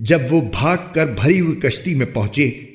जब वो भाग कर भरी हुई कश्ती में पहुँचे